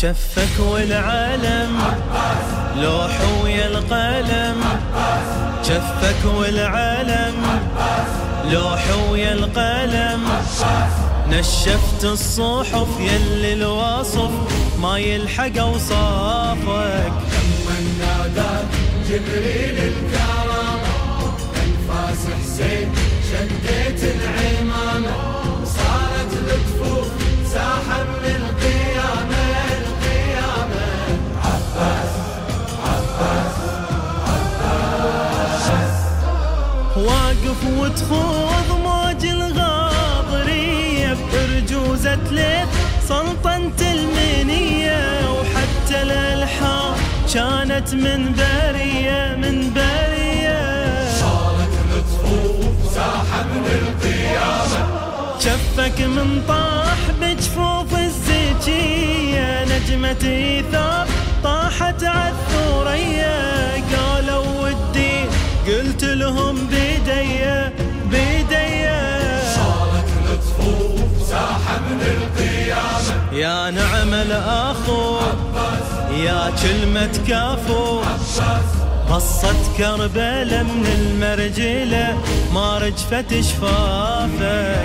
شفك والعالم لوح ويا القلم. شفك والعالم لوح ويا القلم. نشفت الصحف يلي الواصف ما يلحق أوصافك. لما نادى جبريل الكرم انفاس حسين شديت العمامه كانت من برية من برية صارت الصفوف ساحة من القيامة. شفك من طاح بجفوف الزكية نجمة إيثار يا نعم الأخو يا كلمة كافو قصة كربلة من المرجلة ما رجفت شفافك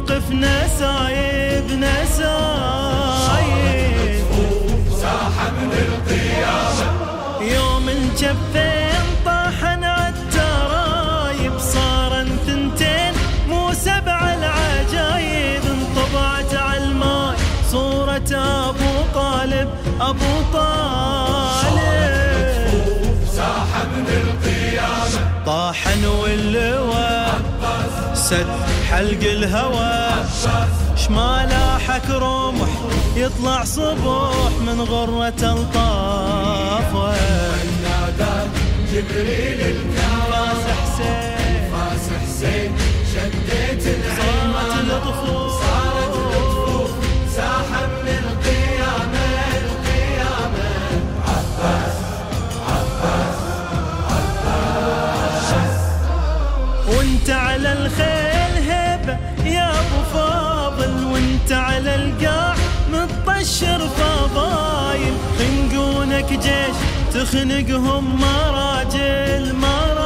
والموقف نسايب نسايب ساحة من القيامة يوم الجبين طاحن عالترايب صارن ثنتين مو سبع العجايب. انطبعت عالماي صورة أبو طالب أبو طالب. طاحن واللواء سد حلق الهوى شمالاحك رمح يطلع صبح من غرة الطاف نادى جبريل جيش تخنقهم مراجل مراجل.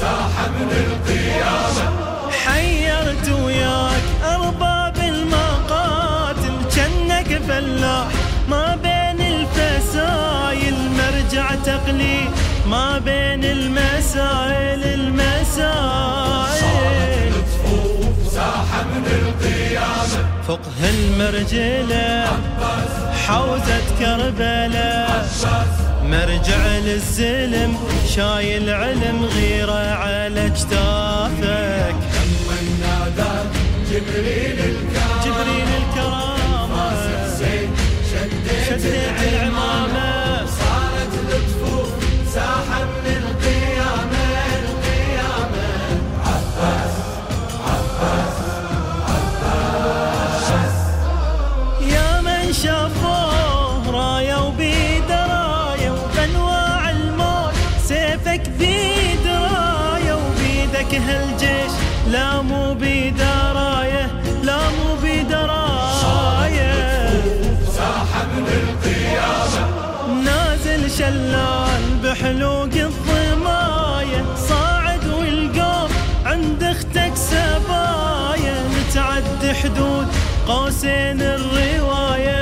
ساحة من القيامة حيرت وياك أرباب المقاتل جنك فلاح. ما بين الفسايل مرجع تقليد. ما بين المسائل المسائل. الطفوف ساحة من القيامة فقه المرجلة. حوزة كربلاء. مرجع للزلم شايل علم غيرة على اجتافك جبريل الكرم جبريل الكرامة. شديت شديت سيفك بيد راية وبيدك هالجيش لا مو بيده راية لا مو بيده راية ساحة من القيامة نازل شلال بحلوق الضماية صاعد والقوم عند أختك سبايا نتعدي حدود قوسين الرواية.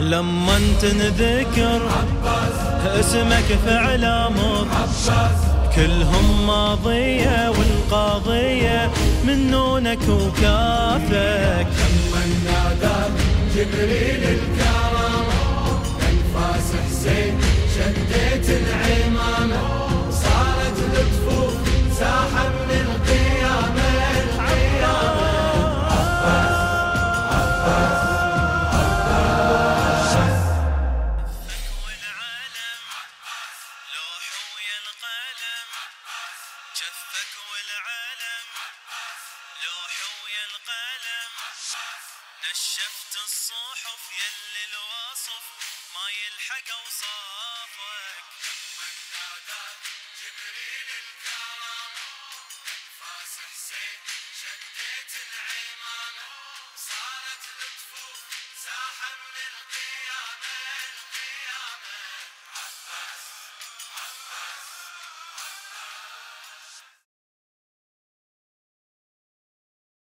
لما انت نذكر اسمك في علامة كلهم ماضية والقاضية من نونك وكافك. لما نادى جبريل الكرم انفاس حسين شديت جفك والعلم لوح ويا القلم. نشفت الصحف يلي الوصف ما يلحق أوصاف.